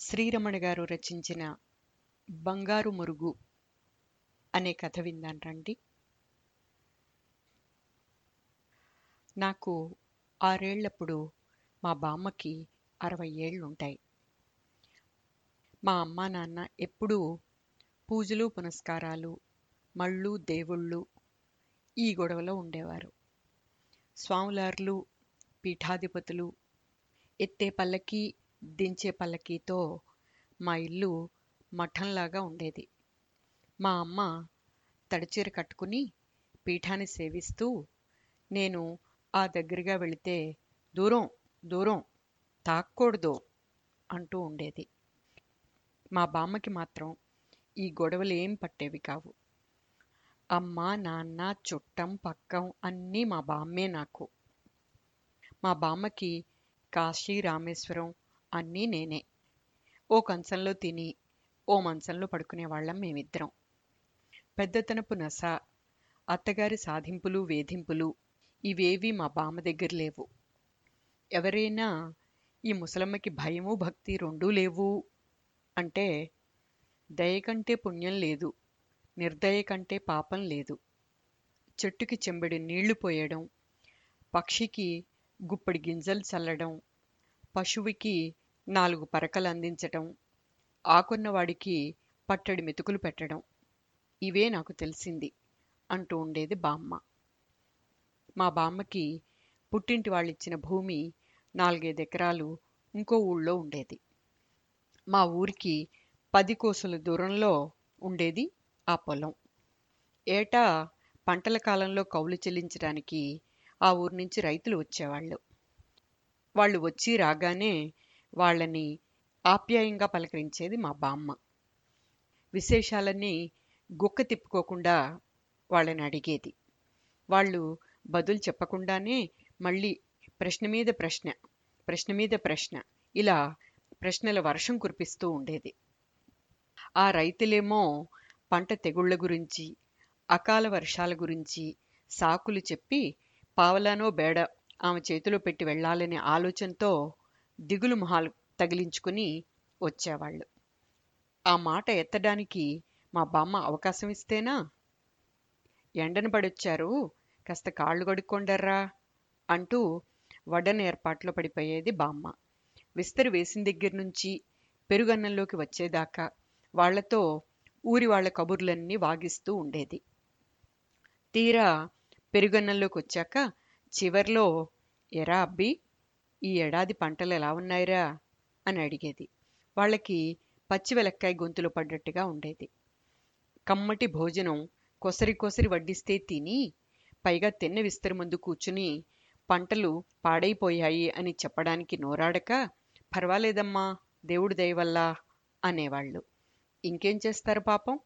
శ్రీరమణ గారు రచించిన బంగారు మురుగు అనే కథ విందాను రండి. నాకు ఆరేళ్ళప్పుడు మా బామ్మకి అరవై ఏళ్ళుంటాయి మా అమ్మా నాన్న ఎప్పుడూ పూజలు పునస్కారాలు మళ్ళు దేవుళ్ళు ఈ గొడవలో ఉండేవారు. స్వాములార్లు పీఠాధిపతులు ఎత్తే పల్లకి దించే పల్లకీతో మా ఇల్లు మఠంలాగా ఉండేది. మా అమ్మ తడిచీర కట్టుకుని పీఠాన్ని సేవిస్తూ నేను ఆ దగ్గరగా వెళితే దూరం దూరం తాక్కూడదు అంటూ ఉండేది. మా బామ్మకి మాత్రం ఈ గొడవలు ఏం పట్టేవి కావు. అమ్మ నాన్న చుట్టం పక్కం అన్నీ మా బామ్మే నాకు. మా బామ్మకి కాశీ రామేశ్వరం అన్నీ నేనే. ఓ కంచంలో తిని ఓ మంచంలో పడుకునేవాళ్ళం మేమిద్దరం. పెద్దతనపు నస అత్తగారి సాధింపులు వేధింపులు ఇవేవీ మా బామ్మ దగ్గర లేవు. ఎవరైనా ఈ ముసలమ్మకి భయము భక్తి రెండూ లేవు అంటే దయ కంటే పుణ్యం లేదు నిర్దయ కంటే పాపం లేదు. చెట్టుకి చెంబడి నీళ్ళు పోయడం పక్షికి గుప్పడి గింజలు చల్లడం పశువుకి నాలుగు పరకలు అందించటం ఆకున్నవాడికి పట్టడి మెతుకులు పెట్టడం ఇవే నాకు తెలిసింది అంటూ ఉండేది బామ్మ. మా బామ్మకి పుట్టింటి వాళ్ళిచ్చిన భూమి నాలుగైదు ఎకరాలు ఇంకో ఊళ్ళో ఉండేది. మా ఊరికి పది కోసుల దూరంలో ఉండేది ఆ పొలం. ఏటా పంటల కాలంలో కౌలు చెల్లించడానికి ఆ ఊరి నుంచి రైతులు వచ్చేవాళ్ళు. వాళ్ళు వచ్చి రాగానే వాళ్ళని ఆప్యాయంగా పలకరించేది మా బామ్మ. విశేషాలన్నీ గుక్క తిప్పుకోకుండా వాళ్ళని అడిగేది. వాళ్ళు బదులు చెప్పకుండానే మళ్ళీ ప్రశ్న మీద ప్రశ్న ప్రశ్న మీద ప్రశ్న ఇలా ప్రశ్నల వర్షం కురిపిస్తూ ఉండేది. ఆ రైతులేమో పంట తెగుళ్ళ గురించి అకాల వర్షాల గురించి సాకులు చెప్పి పావలానో బేడ ఆమె చేతిలో పెట్టి వెళ్ళాలనే ఆలోచనతో దిగులు మొహాలు తగిలించుకుని వచ్చేవాళ్ళు. ఆ మాట ఎత్తడానికి మా బామ్మ అవకాశం ఇస్తేనా? ఎండను పడొచ్చారు. కాస్త కాళ్ళు కడుక్కొండర్రా అంటూ వడన ఏర్పాట్లో పడిపోయేది బామ్మ. విస్తరి వేసిన దగ్గర నుంచి పెరుగన్నంలోకి వచ్చేదాకా వాళ్ళతో ఊరి వాళ్ళ కబుర్లన్నీ వాగిస్తూ ఉండేది. తీరా పెరుగన్నంలోకి వచ్చాక చివర్లో ఎరా అబ్బి ఈ ఏడాది పంటలు ఎలా ఉన్నాయిరా? అని అడిగేది. వాళ్ళకి పచ్చి వెలక్కాయ గొంతులో పడ్డట్టుగా ఉండేది. కమ్మటి భోజనం కొసరి కొసరి వడ్డిస్తే తిని పైగా తిన్న విస్తరి ముందు కూర్చుని పంటలు పాడైపోయాయి అని చెప్పడానికి నోరాడక పర్వాలేదమ్మా దేవుడి దయవల్ల అనేవాళ్ళు. ఇంకేం చేస్తారు పాపం?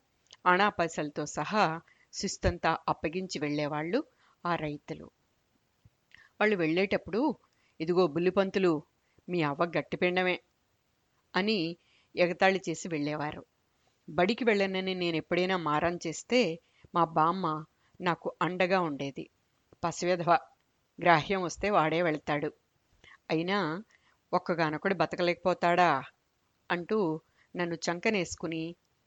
అణా పైసలతో సహా శిస్తంతా అప్పగించి వెళ్ళేవాళ్ళు ఆ రైతులు. వాళ్ళు వెళ్ళేటప్పుడు ఇదిగో బుల్లిపంతులు మీ అవ్వ గట్టిపిండమే అని ఎగతాళి చేసి వెళ్ళేవారు. బడికి వెళ్ళనని నేను ఎప్పుడైనా మారం చేస్తే మా బామ్మ నాకు అండగా ఉండేది. పసివెధవ గ్రాహ్యం వస్తే వాడే వెళ్తాడు. అయినా ఒక్కగానొకడు బతకలేకపోతాడా అంటూ నన్ను చంకనేసుకుని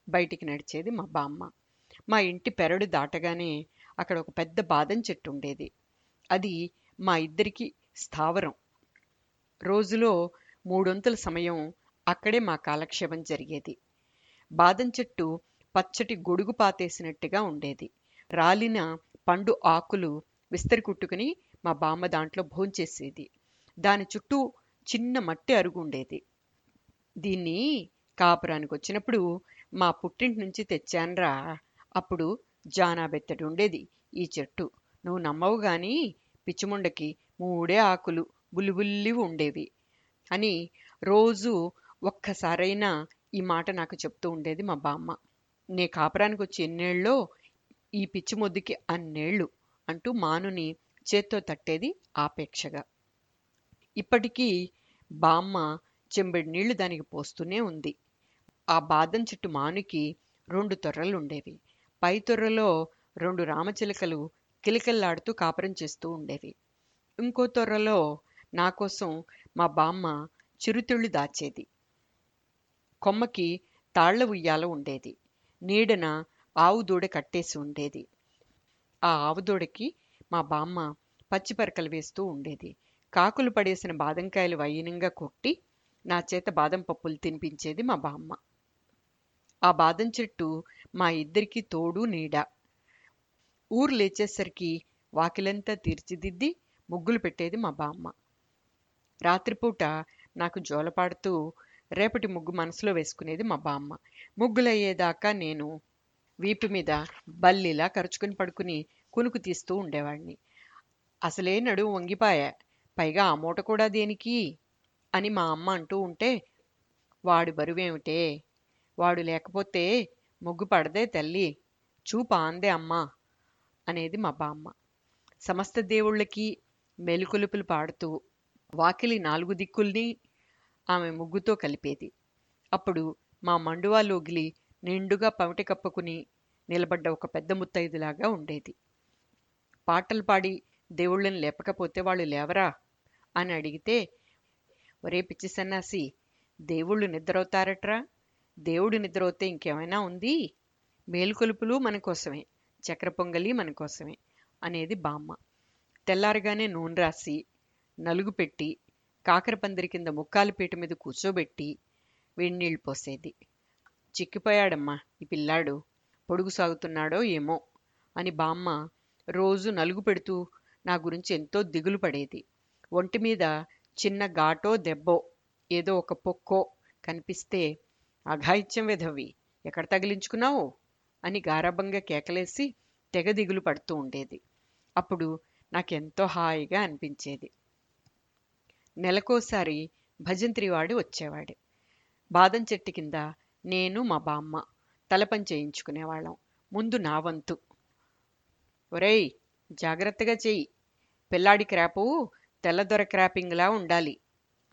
బయటికి నడిచేది మా బామ్మ. మా ఇంటి పెరడు దాటగానే అక్కడ ఒక పెద్ద బాదం చెట్టు ఉండేది. అది మా ఇద్దరికి స్థావరం. రోజులో మూడొంతుల సమయం అక్కడే మా కాలక్షేపం జరిగేది. బాదం చెట్టు పచ్చటి గొడుగు పాతేసినట్టుగా ఉండేది. రాలిన పండు ఆకులు విస్తరి కుట్టుకుని మా బామ్మ దాంట్లో భోంచేసేది. దాని చుట్టూ చిన్న మట్టి అరుగు ఉండేది. దీన్ని కాపురానికి వచ్చినప్పుడు మా పుట్టింటి నుంచి తెచ్చానరా అప్పుడు జానాబెత్తడి ఉండేది ఈ చెట్టు. నువ్వు నమ్మవు గాని పిచ్చిముండకి మూడే ఆకులు బుల్లిబుల్లివి ఉండేవి అని రోజు ఒక్కసారైనా ఈ మాట నాకు చెప్తూ ఉండేది మా బామ్మ. నే కాపురానికి వచ్చి ఎన్నేళ్ళో ఈ పిచ్చి మొద్దుకి అన్నేళ్ళు అంటూ మానుని చేత్తో తట్టేది ఆపేక్షగా ఇప్పటికీ బామ్మ చెంబడి నీళ్ళు దానికి పోస్తూనే ఉంది. ఆ బాదం చెట్టు మానుకి రెండు తొర్రలు ఉండేవి పై తొర్రలో రెండు రామచిలకలు కిలకిల్లాడుతూ కాపురం చేస్తూ ఉండేవి. ఇంకో తొర్రలో నా కోసం మా బామ్మ చిరుతిళ్ళు దాచేది. కొమ్మకి తాళ్ళ ఉయ్యాల ఉండేది. నీడన ఆవు దూడ కట్టేసి ఉండేది. ఆ ఆవు దూడకి మా బామ్మ పచ్చిపరకలు వేస్తూ ఉండేది. కాకులు పడేసిన బాదంకాయలు వైనంగా కొట్టి నా చేత బాదం పప్పులు తినిపించేది మా బామ్మ. ఆ బాదం చెట్టు మా ఇద్దరికి తోడు నీడ. ఊరు లేచేసరికి వాకిలంతా తీర్చిదిద్ది ముగ్గులు పెట్టేది మా బామ్మ. రాత్రిపూట నాకు జోలపాడుతూ రేపటి ముగ్గు మనసులో వేసుకునేది మా బామ్మ. ముగ్గులయ్యేదాకా నేను వీపు మీద బల్లిలా కరుచుకుని పడుకుని కునుకు తీస్తూ ఉండేవాడిని అసలే నడువు వంగిపాయా. పైగా ఆ మూట కూడా దేనికి? అని మా అమ్మ అంటూ ఉంటే వాడు బరువేమిటే? వాడు లేకపోతే ముగ్గు పడదే తల్లి. చూపా అందే అమ్మా అనేది మా బామ్మ. సమస్త దేవుళ్ళకి మెలుకులుపులు పాడుతూ వాకిలి నాలుగు దిక్కుల్ని ఆమె ముగ్గుతో కలిపేది. అప్పుడు మా మండువా లోగిలి నిండుగా పమిట కప్పుకుని నిలబడ్డ ఒక పెద్ద ముత్తైదులాగా ఉండేది. పాటలు పాడి దేవుళ్ళని లేపకపోతే వాళ్ళు లేవరా? అని అడిగితే ఒరే పిచ్చి సన్నాసి దేవుళ్ళు నిద్రవుతారట్రా? దేవుడు నిద్రవుతే ఇంకేమైనా ఉంది? మేలుకొలుపులు మన కోసమే చక్ర పొంగలి మన కోసమే అనేది బామ్మ. తెల్లారగానే నూనె రాసి నలుగు పెట్టి కాకరపందిరి కింద ముక్కాలు పీట మీద కూర్చోబెట్టి వేడినీళ్ళు పోసేది. చిక్కిపోయాడమ్మా ఈ పిల్లాడు పొడుగు సాగుతున్నాడో ఏమో అని బామ్మ రోజు నలుగు పెడుతూ నా గురించి ఎంతో దిగులు పడేది. ఒంటి మీద చిన్న ఘాటో దెబ్బో ఏదో ఒక పొక్కో కనిపిస్తే అఘాయిత్యం విధవి. ఎక్కడ తగిలించుకున్నావు? అని గారాభంగా కేకలేసి తెగ దిగులు పడుతూ ఉండేది. అప్పుడు నాకెంతో హాయిగా అనిపించేది. నెలకోసారి భజంత్రివాడు వచ్చేవాడు. బాదం చెట్టు కింద నేను మా బామ్మ తలపని చేయించుకునేవాళ్ళం. ముందు నా వంతు. ఒరేయ్ జాగ్రత్తగా చెయ్యి. పిల్లాడి క్రాపు తెల్లదొర క్రాపింగ్లా ఉండాలి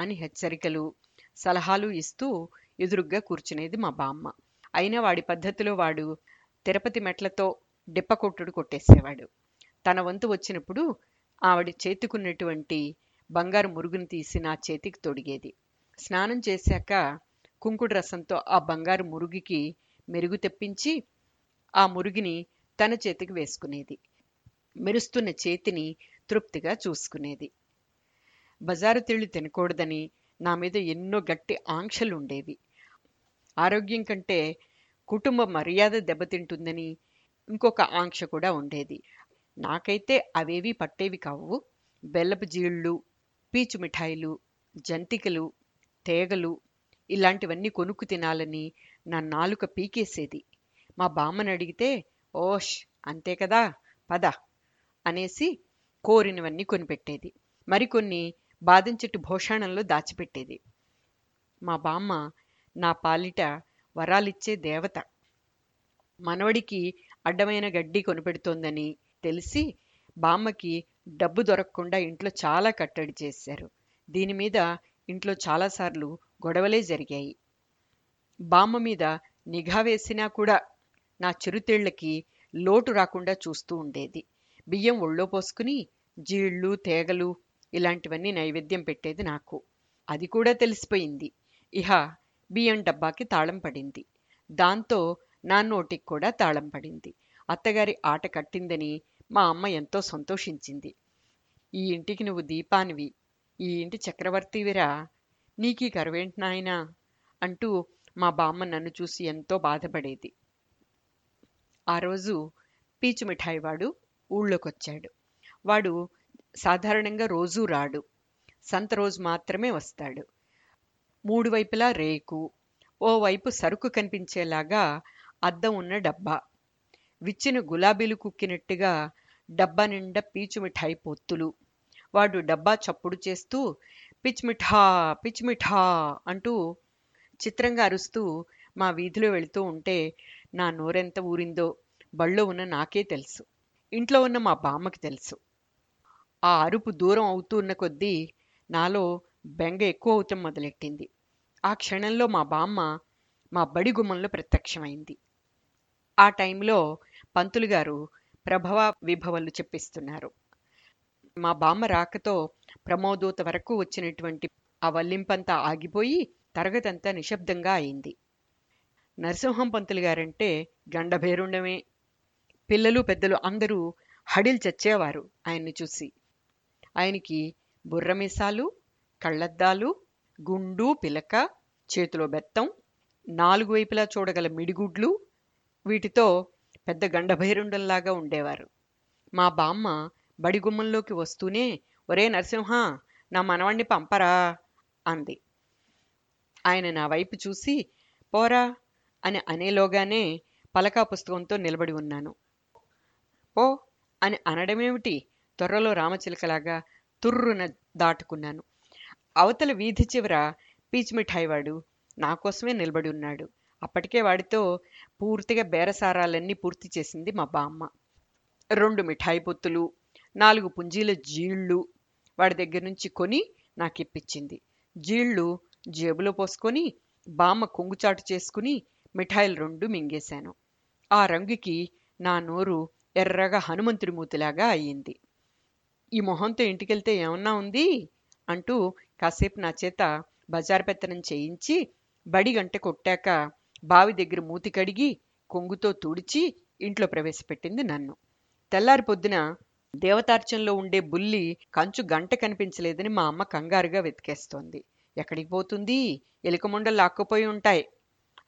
అని హెచ్చరికలు సలహాలు ఇస్తూ ఎదురుగ్గా కూర్చునేది మా బామ్మ. అయినా వాడి పద్ధతిలో వాడు తిరుపతి మెట్లతో డిప్పకొట్టుడు కొట్టేసేవాడు. తన వంతు వచ్చినప్పుడు ఆవిడ చేతికున్నటువంటి బంగారు మురుగుని తీసి నా చేతికి తొడిగేది. స్నానం చేశాక కుంకుడు రసంతో ఆ బంగారు మురుగుకి మెరుగు తెప్పించి ఆ మురుగుని తన చేతికి వేసుకునేది. మెరుస్తున్న చేతిని తృప్తిగా చూసుకునేది. బజారు తిళ్ళు తినకూడదని నా మీద ఎన్నో గట్టి ఆంక్షలుండేవి ఆరోగ్యం కంటే కుటుంబ మర్యాద దెబ్బతింటుందని ఇంకొక ఆంక్ష కూడా ఉండేది. నాకైతే అవేవి పట్టేవి కావు. బెల్లపు జీళ్ళు పీచు మిఠాయిలు జంతికలు తేగలు ఇలాంటివన్నీ కొనుక్కు తినాలని నా నాలుక పీకేసేది. మా బామ్మని అడిగితే ఓష్ అంతే కదా పద అనేసి కోరినవన్నీ కొనిపెట్టేది. మరికొన్ని బాదం చెట్టు భోషాణంలో దాచిపెట్టేది. మా బామ్మ నా పాలిట వరాలిచ్చే దేవత. మనవడికి అడ్డమైన గడ్డి కొనిపెడుతోందని తెలిసి బామ్మకి డబ్బు దొరకకుండా ఇంట్లో చాలా కట్టడి చేశారు. దీని మీద ఇంట్లో చాలాసార్లు గొడవలే జరిగాయి. బామ్మ మీద నిఘా వేసినా కూడా నా చిరుతిళ్ళకి లోటు రాకుండా చూస్తూ ఉండేది. బియ్యం ఒళ్ళో పోసుకుని జీళ్ళు తేగలు ఇలాంటివన్నీ నైవేద్యం పెట్టేది నాకు. అది కూడా తెలిసిపోయింది. ఇహ బియ్యం డబ్బాకి తాళం పడింది. దాంతో నా నోటికి కూడా తాళం పడింది. అత్తగారి ఆట కట్టిందని మా అమ్మ ఎంతో సంతోషించింది. ఈ ఇంటికి నువ్వు దీపానివి. ఈ ఇంటి చక్రవర్తివిరా. నీకీ కరువేంటి నాయనా? అంటూ మా బామ్మ నన్ను చూసి ఎంతో బాధపడేది. ఆ రోజు పీచు మిఠాయి వాడు ఊళ్ళోకొచ్చాడు. వాడు సాధారణంగా రోజూ రాడు. సంత రోజు మాత్రమే వస్తాడు. మూడు వైపులా రేకు ఓవైపు సరుకు కనిపించేలాగా అద్దం ఉన్న డబ్బా. విచ్చిన గులాబీలు కుక్కినట్టుగా డబ్బా నిండా పీచు మిఠాయి పొత్తులు. వాడు డబ్బా చప్పుడు చేస్తూ పిచ్మిఠా పిచ్మిఠా అంటూ చిత్రంగా అరుస్తూ మా వీధిలో వెళుతూ ఉంటే నా నోరెంత ఊరిందో బళ్ళో ఉన్న నాకే తెలుసు. ఇంట్లో ఉన్న మా బామ్మకి తెలుసు. ఆ అరుపు దూరం అవుతూ ఉన్న కొద్దీ నాలో బెంగ ఎక్కువ అవుతాం మొదలెట్టింది. ఆ క్షణంలో మా బామ్మ మా బడి గుమ్మంలో ప్రత్యక్షమైంది. ఆ టైంలో పంతులు గారు ప్రభవ విభవలు చెప్పిస్తున్నారు. మా బామ్మ రాకతో ప్రమోదోత వరకు వచ్చినటువంటి ఆ వల్లింపంతా ఆగిపోయి తరగతంతా నిశ్శబ్దంగా అయింది. నరసింహం పంతులు గారంటే గండభేరుండమే పిల్లలు పెద్దలు అందరూ హడిల్ చచ్చేవారు ఆయన్ని చూసి. ఆయనకి బుర్రమీసాలు కళ్ళద్దాలు గుండు పిలక చేతిలో బెత్తం నాలుగు వైపులా చూడగల మిడిగుడ్లు వీటితో పెద్ద గండభైరుండంలాగా ఉండేవారు. మా బామ్మ బడిగుమ్మంలోకి వస్తూనే ఒరే నరసింహ నా మనవణ్ణి పంపరా అంది. ఆయన నా వైపు చూసి పోరా అని అనేలోగానే పలకా పుస్తకంతో నిలబడి ఉన్నాను. పో అని అనడమేమిటి? త్వరలో రామచిలకలాగా తుర్రున దాటుకున్నాను. అవతల వీధి చివర పీచ్ మిఠాయివాడు నా కోసమే నిలబడి ఉన్నాడు. అప్పటికే వాడితో పూర్తిగా బేరసారాలన్నీ పూర్తి చేసింది మా బామ్మ. రెండు మిఠాయి పొత్తులు నాలుగు పుంజీల జీళ్ళు వాడి దగ్గర నుంచి కొని నాకు ఇప్పించింది జీళ్ళు జేబులో పోసుకొని బామ్మ కొంగుచాటు చేసుకుని మిఠాయిలు రెండు మింగేశాను. ఆ రంగుకి నా నోరు ఎర్రగా హనుమంతుడి మూతిలాగా అయ్యింది. ఈ మొహంతో ఇంటికెళ్తే ఏమన్నా ఉంది? అంటూ కాసేపు నా చేత బజార్ పెత్తనం చేయించి బడి గంట కొట్టాక బావి దగ్గర మూతి కడిగి కొంగుతో తుడిచి ఇంట్లో ప్రవేశపెట్టింది నన్ను. తెల్లారి పొద్దున దేవతార్చంలో ఉండే బుల్లి కంచు గంట కనిపించలేదని మా అమ్మ కంగారుగా వెతికేస్తోంది. ఎక్కడికి పోతుంది? ఎలుకముండలు లాక్కుపోయి ఉంటాయి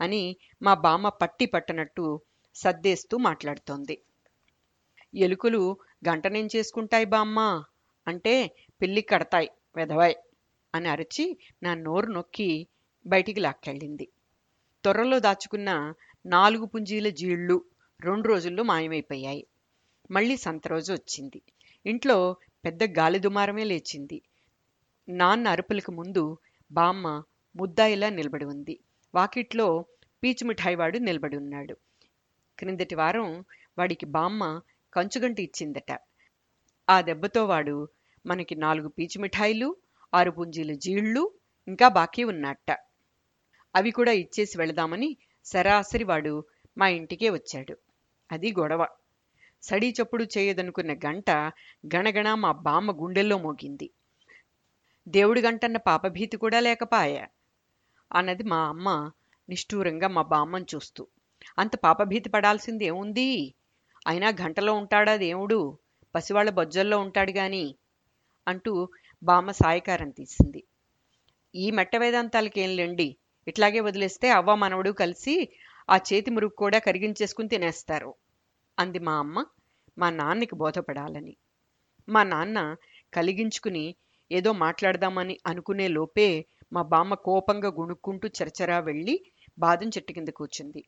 అని మా బామ్మ పట్టి పట్టనట్టు సర్దేస్తూ మాట్లాడుతోంది. ఎలుకలు గంటనేం చేసుకుంటాయి బామ్మ? అంటే పిల్లి కడతాయి వెధవాయ్ అని అరిచి నా నోరు నొక్కి బయటికి లాక్కెళ్ళింది. త్వరలో దాచుకున్న నాలుగు పుంజీల జీళ్ళు రెండు రోజుల్లో మాయమైపోయాయి. మళ్ళీ సంత రోజు వచ్చింది. ఇంట్లో పెద్ద గాలి దుమారమే లేచింది. నాన్న అరుపులకు ముందు బామ్మ ముద్దాయిలా నిలబడి ఉంది. వాకిట్లో పీచు మిఠాయి వాడు నిలబడి ఉన్నాడు. క్రిందటి వారం వాడికి బామ్మ కంచుగంట ఇచ్చిందట. ఆ దెబ్బతో వాడు మనకి నాలుగు పీచు మిఠాయిలు ఆరు పుంజీల జీళ్ళు ఇంకా బాకీ ఉన్నట్ట అవి కూడా ఇచ్చేసి వెళదామని సరాసరి వాడు మా ఇంటికే వచ్చాడు. అది గొడవ. సడీ చప్పుడు చేయదనుకున్న గంట గణగణ మా బామ్మ గుండెల్లో మోగింది. దేవుడి గంటన్న పాపభీతి కూడా లేకపాయా అన్నది మా అమ్మ నిష్ఠూరంగా మా బామ్మని చూస్తూ. అంత పాపభీతి పడాల్సింది ఏముంది? అయినా గంటలో ఉంటాడా దేవుడు? పసివాళ్ళ బొజ్జల్లో ఉంటాడు గాని అంటూ బామ్మ సాయకారం తీసింది. ఈ మెట్ట వేదాంతాలకేం లేండి? ఇట్లాగే వదిలేస్తే అవ్వ మనవడు కలిసి ఆ చేతి మురుగు కూడా కరిగించేసుకుని తినేస్తారు. అంది మా అమ్మ మా నాన్నకి బోధపడాలని. మా నాన్న కలిగించుకుని ఏదో మాట్లాడదామని అనుకునే లోపే మా బామ్మ కోపంగా గుణుక్కుంటూ చరచరా వెళ్ళి బాదం చెట్టు కింద కూర్చుంది.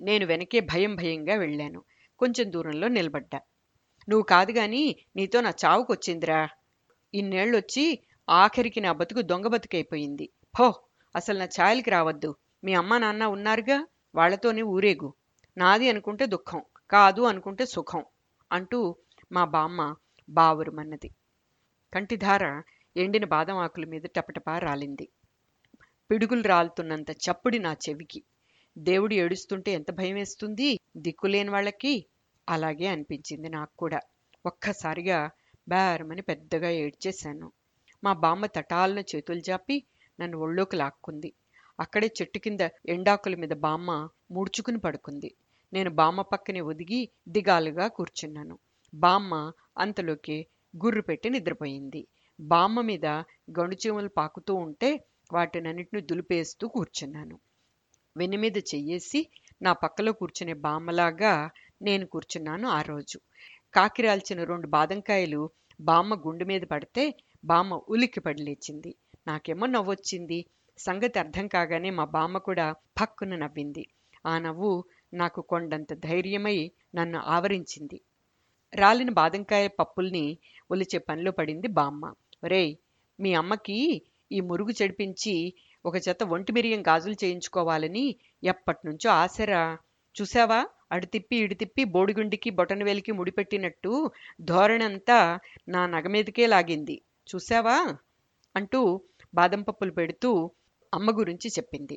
నేను వెనకే భయం భయంగా వెళ్ళాను. కొంచెం దూరంలో నిలబడ్డా. నువ్వు కాదు గాని నీతో నా చావుకొచ్చిందిరా. ఇన్నేళ్ళొచ్చి ఆఖరికి నా బతుకు దొంగ బతుకైపోయింది. హో అసలు నా ఛాయలకి రావద్దు. మీ అమ్మ నాన్న ఉన్నారుగా? వాళ్ళతోనే ఊరేగు. నాది అనుకుంటే దుఃఖం కాదు అనుకుంటే సుఖం అంటూ మా బామ్మ బావురుమన్నది కంటిధార ఎండిన బాదం ఆకుల మీద టపటపా రాలింది. పిడుగులు రాలుతున్నంత చప్పుడి నా చెవికి. దేవుడు ఏడుస్తుంటే ఎంత భయం వేస్తుంది? దిక్కులేని వాళ్ళకి? అలాగే అనిపించింది నాకు కూడా. ఒక్కసారిగా బేరమని పెద్దగా ఏడ్చేశాను. మా బామ్మ తటాలను చేతులు జాపి నన్ను ఒళ్ళోకి లాక్కుంది. అక్కడే చెట్టు కింద ఎండాకుల మీద బామ్మ ముడుచుకుని పడుకుంది. నేను బామ్మ పక్కనే ఒదిగి దిగాలుగా కూర్చున్నాను. బామ్మ అంతలోకి గుర్రు పెట్టి నిద్రపోయింది. బామ్మ మీద గణుచీమలు పాకుతూ ఉంటే వాటినన్నిటిని దులిపేస్తూ కూర్చున్నాను. వెన్ను మీద చెయ్యేసి నా పక్కలో కూర్చునే బామ్మలాగా నేను కూర్చున్నాను ఆ రోజు. కాకిరాల్చిన రెండు బాదంకాయలు బామ్మ గుండె మీద పడితే బామ్మ ఉలిక్కి పడి లేచింది. నాకేమో నవ్వొచ్చింది. సంగతి అర్థం కాగానే మా బామ్మ కూడా పక్కున నవ్వింది. ఆ నవ్వు నాకు కొండంత ధైర్యమై నన్ను ఆవరించింది. రాలిన బాదంకాయ పప్పుల్ని ఒలిచే పనిలో పడింది బామ్మ. ఒరేయ్ మీ అమ్మకి ఈ మురుగు చెడిపించి ఒక జత ఒంటి మిరియం గాజులు చేయించుకోవాలని ఎప్పటినుంచో ఆశరా. చూసావా అడితిప్పి ఇడితిప్పి బోడిగుండికి బొటనవేలికి ముడిపెట్టినట్టు ధోరణంతా నా నగ మీదకే లాగింది. చూసావా అంటూ బాదం పప్పులు పెడుతూ అమ్మ గురించి చెప్పింది.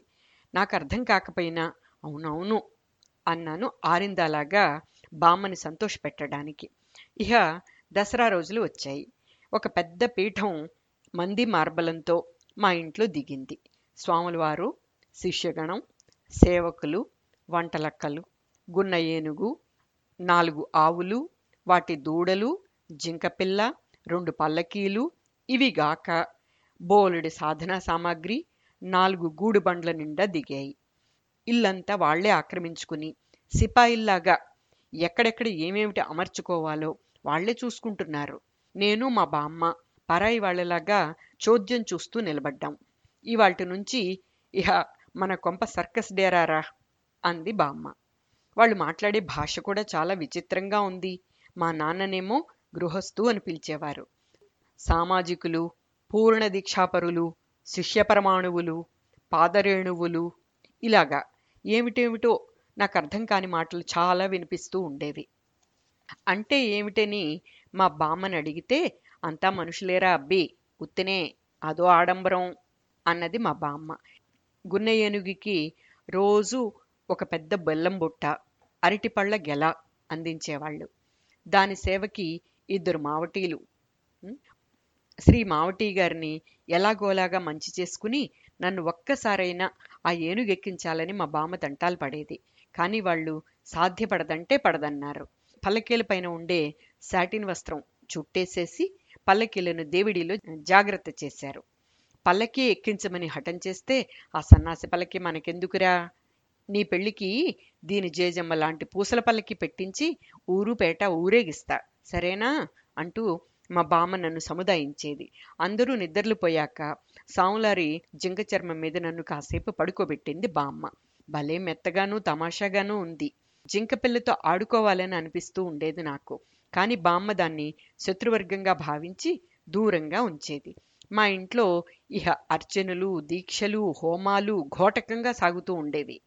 నాకు అర్థం కాకపోయినా అవునవును అన్నాను ఆరిందాలాగా బామ్మని సంతోషపెట్టడానికి ఇహ దసరా రోజులు వచ్చాయి. ఒక పెద్ద పీఠం మంది మార్బలంతో మా ఇంట్లో దిగింది. స్వాములవారు శిష్యగణం సేవకులు వంటలక్కలు గున్న ఏనుగు నాలుగు ఆవులు వాటి దూడలు జింకపిల్ల రెండు పల్లకీలు ఇవిగాక బోలెడు సాధనా సామాగ్రి నాలుగు గూడు బండ్ల నిండా దిగాయి. ఇల్లంతా వాళ్ళే ఆక్రమించుకుని సిపాయిల్లాగా ఎక్కడెక్కడ ఏమేమిటి అమర్చుకోవాలో వాళ్ళే చూసుకుంటున్నారు. నేను మా బామ్మ పరాయి వాళ్ళలాగా చోద్యం చూస్తూ నిలబడ్డాం. ఇవాల్టి నుంచి ఇహ మన కొంప సర్కస్ డేరారా? అంది బామ్మ. వాళ్ళు మాట్లాడే భాష కూడా చాలా విచిత్రంగా ఉంది. మా నాన్ననేమో గృహస్థు అని పిలిచేవారు. సామాజికులు పూర్ణ దీక్షాపరులు శిష్యపరమాణువులు పాదరేణువులు ఇలాగా ఏమిటేమిటో నాకు అర్థం కాని మాటలు చాలా వినిపిస్తూ ఉండేవి. అంటే ఏమిటని మా బామ్మని అడిగితే అంతా మనుషులేరా అబ్బి? ఉత్తినే? అదో ఆడంబరం? అన్నది మా బామ్మ. గున్న ఏనుగుకి రోజు ఒక పెద్ద బెల్లం బుట్ట అరటిపళ్ళ గెల అందించేవాళ్ళు. దాని సేవకి ఇద్దరు మావటీలు. శ్రీ మావటి గారిని ఎలాగోలాగా మంచి చేసుకుని నన్ను ఒక్కసారైనా ఆ ఏనుగు ఎక్కించాలని మా బామ్మ తంటాలు పడేది. కానీ వాళ్ళు సాధ్యపడదంటే పడదన్నారు. పల్లకీల పైన ఉండే శాటిన్ వస్త్రం చుట్టేసేసి పల్లకీలను దేవిడిలో జాగ్రత్త చేశారు. పల్లకి ఎక్కించమని హఠం చేస్తే ఆ సన్నాసి పల్లకి మనకెందుకురా? నీ పెళ్ళికి దీని జేజమ్మ లాంటి పూసల పల్లకి పెట్టించి ఊరు పేట ఊరేగిస్తా. సరేనా? అంటూ మా బామ్మ నన్ను సముదాయించేది. అందరూ నిద్రలు పోయాక సాములారి జింక చర్మం మీద నన్ను కాసేపు పడుకోబెట్టింది బామ్మ. భలే మెత్తగానూ తమాషాగానూ ఉంది. జింక పిల్లతో ఆడుకోవాలని అనిపిస్తూ ఉండేది నాకు. కానీ బామ్మ దాన్ని శత్రువర్గంగా భావించి దూరంగా ఉంచేది. మా ఇంట్లో ఇహ అర్చనలు దీక్షలు హోమాలు ఘోటకంగా సాగుతూ ఉండేవి.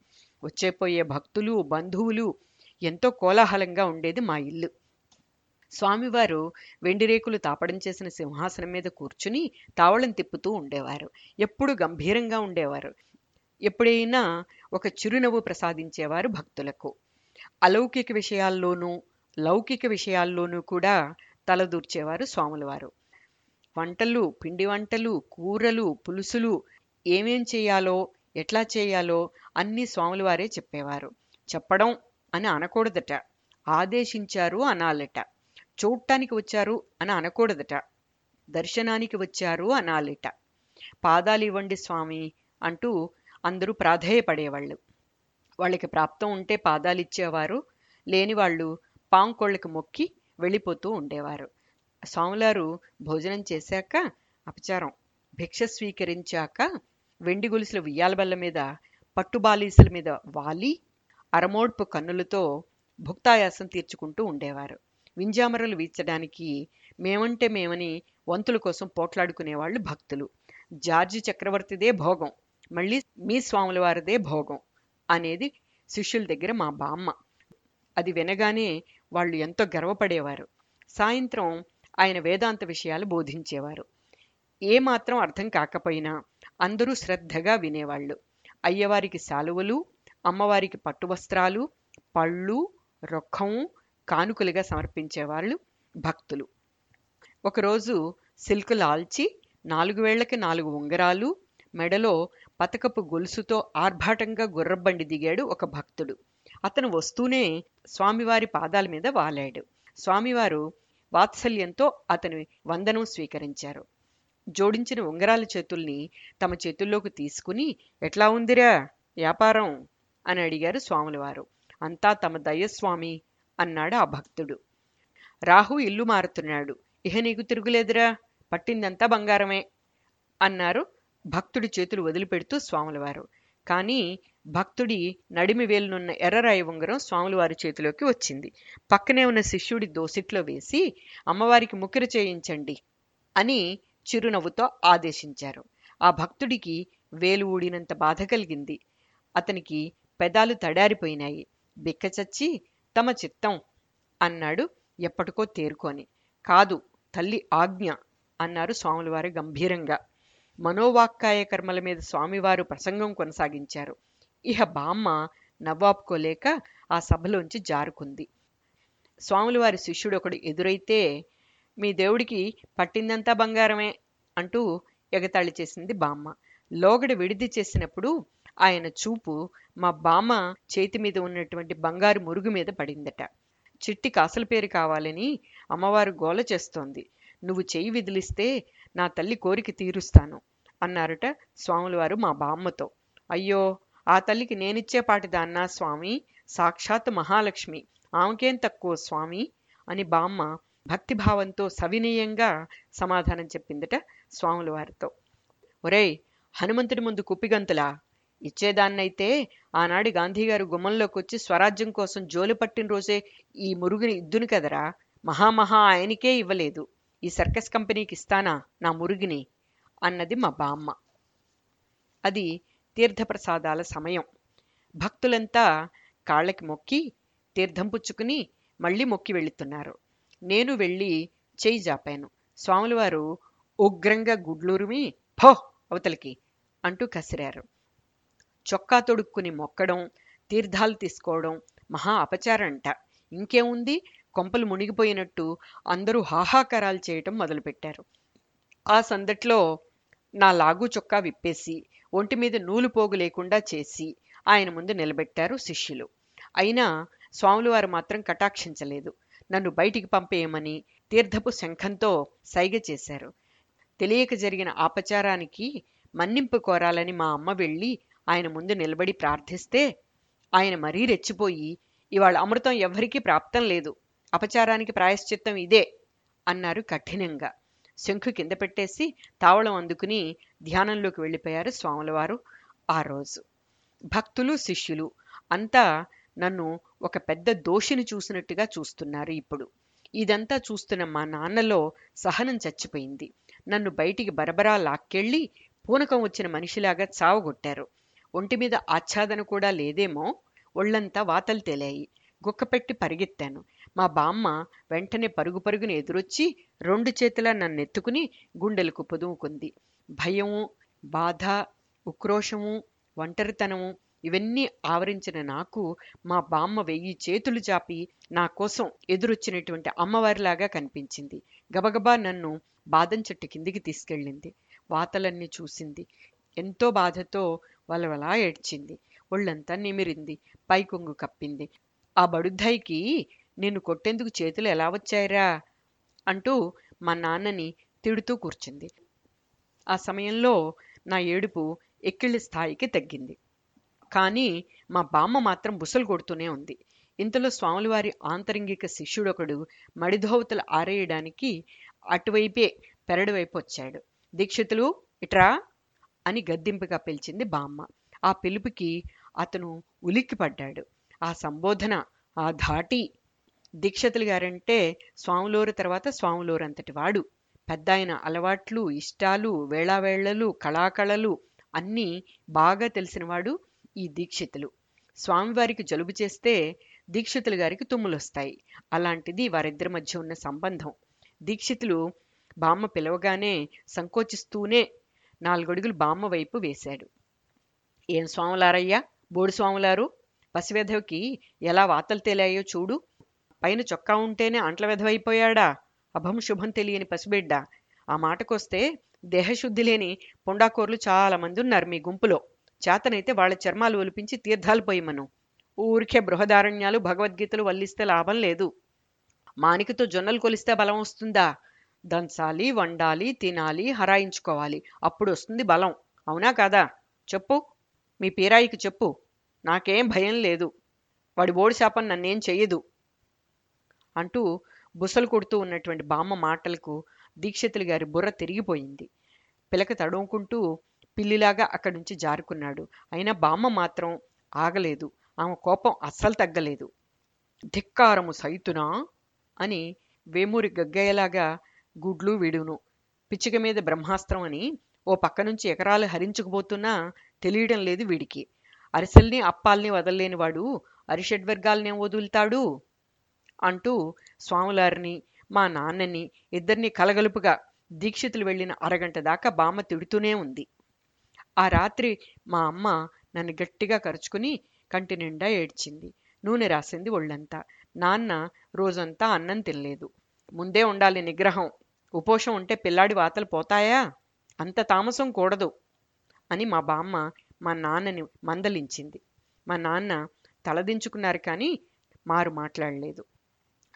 వచ్చేపోయే భక్తులు బంధువులు ఎంతో కోలాహలంగా ఉండేది మా ఇల్లు. స్వామివారు వెండిరేకులు తాపడం చేసిన సింహాసనం మీద కూర్చుని తావళం తిప్పుతూ ఉండేవారు. ఎప్పుడు గంభీరంగా ఉండేవారు. ఎప్పుడైనా ఒక చిరునవ్వు ప్రసాదించేవారు భక్తులకు. అలౌకిక విషయాల్లోనూ లౌకిక విషయాల్లోనూ కూడా తలదూర్చేవారు స్వాములవారు. వంటలు పిండి వంటలు కూరలు పులుసులు ఏమేం చేయాలో ఎట్లా చేయాలో అన్నీ స్వాములవారే చెప్పేవారు. చెప్పడం అని అనకూడదట. ఆదేశించారు అనాలట. చూడటానికి వచ్చారు అని అనకూడదట. దర్శనానికి వచ్చారు అనాలిట. పాదాలు ఇవ్వండి స్వామి అంటూ అందరూ ప్రాధేయపడేవాళ్ళు. వాళ్ళకి ప్రాప్తం ఉంటే పాదాలు ఇచ్చేవారు లేని వాళ్ళు పాంకోళ్ళకి మొక్కి వెళ్ళిపోతూ ఉండేవారు. స్వాములారు భోజనం చేశాక అపచారం. భిక్ష స్వీకరించాక వెండి గొలుసుల ఉయ్యాలబల్ల మీద పట్టుబాలీసుల మీద వాలి అరమోడ్పు కన్నులతో భుక్తాయాసం తీర్చుకుంటూ ఉండేవారు. వింజామరలు వీచడానికి మేమంటే మేమని వంతుల కోసం పోట్లాడుకునేవాళ్ళు భక్తులు. జార్జి చక్రవర్తిదే భోగం మళ్ళీ మీ స్వాముల వారిదే భోగం అనేది శిష్యుల దగ్గర మా బామ్మ. అది వినగానే వాళ్ళు ఎంతో గర్వపడేవారు. సాయంత్రం ఆయన వేదాంత విషయాలు బోధించేవారు. ఏమాత్రం అర్థం కాకపోయినా అందరూ శ్రద్ధగా వినేవాళ్ళు. అయ్యవారికి శాలువలు అమ్మవారికి పట్టు వస్త్రాలు పళ్ళు రొక్కం కానుకలుగా సమర్పించేవాళ్ళు భక్తులు. ఒకరోజు సిల్క్ లాల్చి నాలుగు వేళ్ళకి నాలుగు ఉంగరాలు మెడలో పతకపు గొలుసుతో ఆర్భాటంగా గుర్రబండి దిగాడు ఒక భక్తుడు. అతను వస్తూనే స్వామివారి పాదాల మీద వాలాడు. స్వామివారు వాత్సల్యంతో అతని వందనం స్వీకరించారు. జోడించిన ఉంగరాల చేతుల్ని తమ చేతుల్లోకి తీసుకుని ఎట్లా ఉందిరా వ్యాపారం? అని అడిగారు స్వాములవారు. అంతా తమ దయస్వామి అన్నాడు ఆ భక్తుడు. రాహు ఇల్లు మారుతున్నాడు. ఇహ నీకు తిరుగులేదురా పట్టిందంతా బంగారమే అన్నారు భక్తుడి చేతులు వదిలిపెడుతూ స్వాములవారు. కానీ భక్తుడి నడిమి వేలునున్న ఎర్రరాయి ఉంగరం స్వాములవారి చేతిలోకి వచ్చింది. పక్కనే ఉన్న శిష్యుడి దోసిట్లో వేసి అమ్మవారికి ముక్కిర చేయించండి అని చిరునవ్వుతో ఆదేశించారు. ఆ భక్తుడికి వేలు ఊడినంత బాధ కలిగింది. అతనికి పెదాలు తడారిపోయినాయి. బిక్కచచ్చి తమ చిత్తం అన్నాడు ఎప్పటికో తేరుకొని. కాదు తల్లి ఆజ్ఞ అన్నారు స్వాములవారు గంభీరంగా. మనోవాక్కాయ కర్మల మీద స్వామివారు ప్రసంగం కొనసాగించారు. ఇహ బామ్మ నవ్వాపుకోలేక ఆ సభలోంచి జారుకుంది. స్వాములవారి శిష్యుడు ఒకడు ఎదురైతే మీ దేవుడికి పట్టిందంతా బంగారమే అంటూ ఎగతాళి చేసింది బామ్మ. లోగడ విడిది చేసినప్పుడు ఆయన చూపు మా బామ్మ చేతి మీద ఉన్నటువంటి బంగారు మురుగు మీద పడిందట. చిట్టి కాసల పేరు కావాలని అమ్మవారు గోల చేస్తోంది. నువ్వు చెయ్యి విదిలిస్తే నా తల్లి కోరిక తీరుస్తాను అన్నారట స్వాములవారు మా బామ్మతో. అయ్యో ఆ తల్లికి నేనిచ్చే పాటి దాన్నా స్వామి? సాక్షాత్ మహాలక్ష్మి. ఆమెకేం తక్కువ స్వామి? అని బామ్మ భక్తిభావంతో సవినయంగా సమాధానం చెప్పిందట స్వాముల వారితో ఒరేయ్ హనుమంతుడి ముందు కుప్పిగంతులా? ఇచ్చేదాన్నైతే ఆనాడు గాంధీగారు గుమ్మంలోకి వచ్చి స్వరాజ్యం కోసం జోలు పట్టిన రోజే ఈ మురుగుని ఇద్దును కదరా? మహామహా ఆయనకే ఇవ్వలేదు. ఈ సర్కస్ కంపెనీకి ఇస్తానా నా మురుగుని? అన్నది మా బామ్మ. అది తీర్థప్రసాదాల సమయం. భక్తులంతా కాళ్ళకి మొక్కి తీర్థం పుచ్చుకుని మళ్ళీ మొక్కి వెళుతున్నారు. నేను వెళ్ళి చేయి జాపాను. స్వాములవారు ఉగ్రంగా గుడ్లూరుమి భో అవతలికి అంటూ కసిరారు. చొక్కా తొడుక్కుని మొక్కడం తీర్థాలు తీసుకోవడం మహా అపచారంట. ఇంకేముంది? కొంపలు మునిగిపోయినట్టు అందరూ హాహాకారాలు చేయటం మొదలుపెట్టారు. ఆ సందట్లో నా లాగు చొక్కా విప్పేసి ఒంటి మీద నూలు పోగు లేకుండా చేసి ఆయన ముందు నిలబెట్టారు శిష్యులు. అయినా స్వాములవారు మాత్రం కటాక్షించలేదు. నన్ను బయటికి పంపేయమని తీర్థపు శంఖంతో సైగ చేశారు. తెలియక జరిగిన ఆపచారానికి మన్నింపు కోరాలని మా అమ్మ వెళ్ళి ఆయన ముందు నిలబడి ప్రార్థిస్తే ఆయన మరీ రెచ్చిపోయి ఇవాళ అమృతం ఎవ్వరికీ ప్రాప్తం లేదు. అపచారానికి ప్రాయశ్చిత్తం ఇదే అన్నారు కఠినంగా. శంఖు కింద పెట్టేసి తావళం అందుకుని ధ్యానంలోకి వెళ్ళిపోయారు స్వాములవారు ఆ రోజు. భక్తులు శిష్యులు అంతా నన్ను ఒక పెద్ద దోషిని చూసినట్టుగా చూస్తున్నారు ఇప్పుడు. ఇదంతా చూస్తున్న మా నాన్నలో సహనం చచ్చిపోయింది. నన్ను బయటికి బరబరా లాక్కెళ్ళి పూనకం వచ్చిన మనిషిలాగా చావగొట్టారు. ఒంటి మీద ఆచ్ఛాదన కూడా లేదేమో ఒళ్ళంతా వాతలు తేలాయి. గుక్కపెట్టి పరిగెత్తాను. మా బామ్మ వెంటనే పరుగు పరుగుని ఎదురొచ్చి రెండు చేతుల నన్నెత్తుకుని గుండెలకు పొదువుకుంది భయము బాధ ఉక్రోషము ఒంటరితనము ఇవన్నీ ఆవరించిన నాకు మా బామ్మ వెయ్యి చేతులు చాపి నా కోసం ఎదురొచ్చినటువంటి అమ్మవారిలాగా కనిపించింది. గబగబా నన్ను బాదం చెట్టు కిందికి తీసుకెళ్ళింది. వాతలన్నీ చూసింది. ఎంతో బాధతో వలవలా ఏడ్చింది. ఒళ్ళంతా నిమిరింది. పైకొంగు కప్పింది. ఆ బడుద్దాయికి నిన్ను కొట్టేందుకు చేతులు ఎలా వచ్చాయిరా? అంటూ మా నాన్నని తిడుతూ కూర్చుంది. ఆ సమయంలో నా ఏడుపు ఎక్కిళ్ళ స్థాయికి తగ్గింది. కానీ మా బామ్మ మాత్రం బుసలు కొడుతూనే ఉంది. ఇంతలో స్వాములవారి ఆంతరంగిక శిష్యుడొకడు మడిధోవతలు ఆరేయడానికి అటువైపే పెరడువైపు వచ్చాడు. దీక్షితులు ఇట్రా? అని గద్దింపుగా పిలిచింది బామ్మ. ఆ పిలుపుకి అతను ఉలిక్కిపడ్డాడు. ఆ సంబోధన ఆ ధాటి దీక్షతులు గారంటే స్వాములోరు తర్వాత స్వాములోరు అంతటి వాడు. పెద్దాయన అలవాట్లు ఇష్టాలు వేళావేళ్ళలు కళాకళలు అన్నీ బాగా తెలిసినవాడు ఈ దీక్షితులు. స్వామివారికి జలుబు చేస్తే దీక్షితులు గారికి తుమ్ములొస్తాయి. అలాంటిది వారిద్దరి మధ్య ఉన్న సంబంధం. దీక్షితులు బామ్మ పిలవగానే సంకోచిస్తూనే నాలుగడుగులు బామ్మ వైపు వేశాడు. ఏం స్వాములారయ్యా? బోడు స్వాములారు పసివెధవకి ఎలా వాతలు తేలాయో చూడు. పైన చొక్కా ఉంటేనే అంట్ల వెధవైపోయాడా? అభం శుభం తెలియని పసిబిడ్డ. ఆ మాటకొస్తే దేహశుద్ధి లేని పొండాకోర్లు చాలా మంది ఉన్నారు మీ గుంపులో. చేతనైతే వాళ్ళ చర్మాలు ఒలిపించి తీర్థాలు పోయమను. ఊరికే బృహదారణ్యాలు భగవద్గీతలు వల్లిస్తే లాభం లేదు. మానికతో జొన్నలు కొలిస్తే బలం వస్తుందా? దంచాలి వండాలి తినాలి హరాయించుకోవాలి. అప్పుడు వస్తుంది బలం. అవునా కాదా? చెప్పు. మీ పీరాయికి చెప్పు. నాకేం భయం లేదు. వాడి బోడి శాపం నన్నేం చెయ్యదు. అంటూ బుసలు కొడుతూ ఉన్నటువంటి బామ్మ మాటలకు దీక్షితులు గారి బుర్ర తిరిగిపోయింది. పిలక తడుముకుంటూ పిల్లిలాగా అక్కడి నుంచి జారుకున్నాడు. అయినా బామ్మ మాత్రం ఆగలేదు. ఆమె కోపం అస్సలు తగ్గలేదు. ధిక్కారము సైతునా? అని వేమూరి గగ్గయ్యలాగా గుడ్లు విడును. పిచ్చిక మీద బ్రహ్మాస్త్రం అని ఓ పక్క నుంచి ఎకరాలు హరించుకుపోతున్నా తెలియడం లేదు వీడికి. అరిసెల్ని అప్పాల్ని వదలలేనివాడు వాడు వదులుతాడు? అంటూ స్వాములారిని మా నాన్నని ఇద్దరిని కలగలుపుగా దీక్షితులు వెళ్ళిన అరగంట దాకా బామ్మ తిడుతూనే ఉంది. ఆ రాత్రి మా అమ్మ నన్ను గట్టిగా కరుచుకుని కంటి నిండా ఏడ్చింది. నూనె రాసింది ఒళ్ళంతా. నాన్న రోజంతా అన్నం తినలేదు. ముందే ఉండాలి నిగ్రహం. ఉపోషం ఉంటే పిల్లాడి వాతలు పోతాయా? అంత తామసం కూడదు అని మా బామ్మ మా నాన్నని మందలించింది. మా నాన్న తలదించుకున్నారు కానీ మారు మాట్లాడలేదు.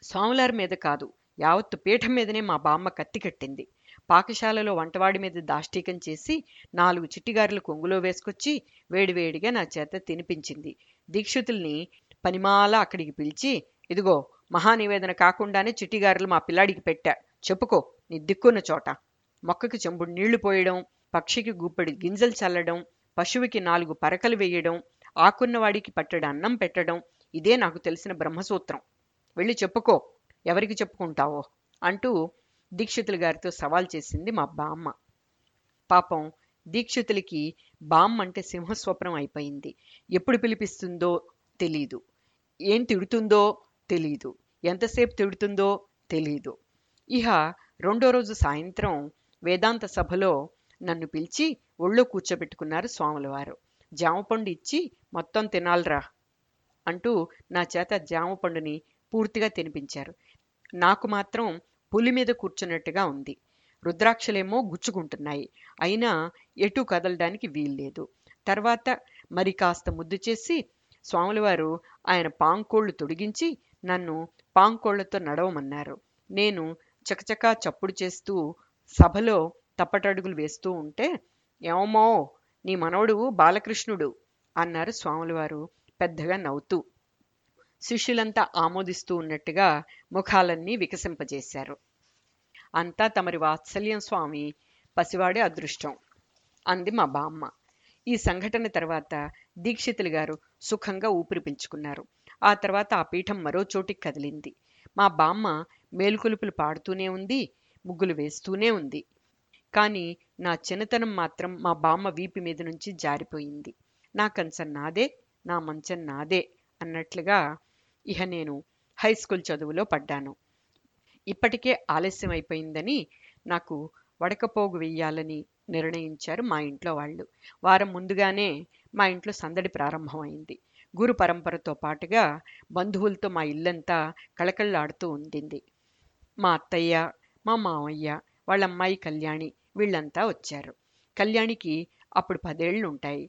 స్వాములార్ మీద కాదు యావత్తు పీఠం మీదనే మా బామ్మ కత్తి కట్టింది. పాకశాలలో వంటవాడి మీద దాష్టీకం చేసి నాలుగు చిట్టిగారులు కొంగులో వేసుకొచ్చి వేడివేడిగా నా చేత తినిపించింది. దీక్షితుల్ని పనిమాల అక్కడికి పిలిచి ఇదిగో మహానివేదన కాకుండానే చిట్టిగారులు మా పిల్లాడికి పెట్టా. చెప్పుకో. నీ దిక్కున్న చోట. మొక్కకి చెంబుడు నీళ్ళు పోయడం పక్షికి గుప్పెడు గింజలు చల్లడం పశువుకి నాలుగు పరకలు వేయడం ఆకున్నవాడికి పట్టడం అన్నం పెట్టడం ఇదే నాకు తెలిసిన బ్రహ్మసూత్రం. వెళ్ళి చెప్పుకో ఎవరికి చెప్పుకుంటావో? అంటూ దీక్షితులు గారితో సవాల్ చేసింది మా బామ్మ. పాపం దీక్షితులకి బామ్మ అంటే సింహస్వప్నం అయిపోయింది. ఎప్పుడు పిలిపిస్తుందో తెలీదు. ఏం తిడుతుందో తెలీదు. ఎంతసేపు తిడుతుందో తెలీదు. ఇహ రెండో రోజు సాయంత్రం వేదాంత సభలో నన్ను పిలిచి ఒళ్ళో కూర్చోబెట్టుకున్నారు స్వాములవారు. జామపండు ఇచ్చి మొత్తం తినాలిరా అంటూ నా చేత జామపండుని పూర్తిగా తినిపించారు. నాకు మాత్రం పులి మీద కూర్చున్నట్టుగా ఉంది. రుద్రాక్షలేమో గుచ్చుకుంటున్నాయి. అయినా ఎటు కదలడానికి వీల్లేదు. తర్వాత మరి కాస్త ముద్దు చేసి స్వాములవారు ఆయన పాంకోళ్ళు తొడిగించి నన్ను పాంకోళ్ళతో నడవమన్నారు. నేను చకచకా చప్పుడు చేస్తూ సభలో తప్పటడుగులు వేస్తూ ఉంటే ఏమో నీ మనవడు బాలకృష్ణుడు అన్నారు స్వాములవారు పెద్దగా నవ్వుతూ. శిష్యులంతా ఆమోదిస్తూ ఉన్నట్టుగా ముఖాలన్నీ వికసింపజేశారు. అంతా తమరి వాత్సల్యం స్వామి పసివాడే అదృష్టం అంది మా బామ్మ. ఈ సంఘటన తర్వాత దీక్షితులు గారు సుఖంగా ఊపిరి పీల్చుకున్నారు. ఆ తర్వాత ఆ పీఠం మరో చోటికి కదిలింది. మా బామ్మ మేలుకొలుపులు పాడుతూనే ఉంది ముగ్గులు వేస్తూనే ఉంది. కానీ నా చిన్నతనం మాత్రం మా బామ్మ వీపి మీద నుంచి జారిపోయింది. నా కంచం నాదే నా మంచం నాదే అన్నట్లుగా ఇహ నేను హై స్కూల్ చదువులో పడ్డాను. ఇప్పటికే ఆలస్యం అయిపోయిందని నాకు వడకపోగు వెయ్యాలని నిర్ణయించారు మా ఇంట్లో వాళ్ళు. వారం ముందుగానే మా ఇంట్లో సందడి ప్రారంభమైంది. గురు పరంపరతో పాటుగా బంధువులతో మా ఇల్లంతా కళకళలాడుతూ ఉండింది. మా అత్తయ్య మా మామయ్య వాళ్ళ అమ్మాయి కళ్యాణి వీళ్ళంతా వచ్చారు. కళ్యాణికి అప్పుడు పదేళ్ళుంటాయి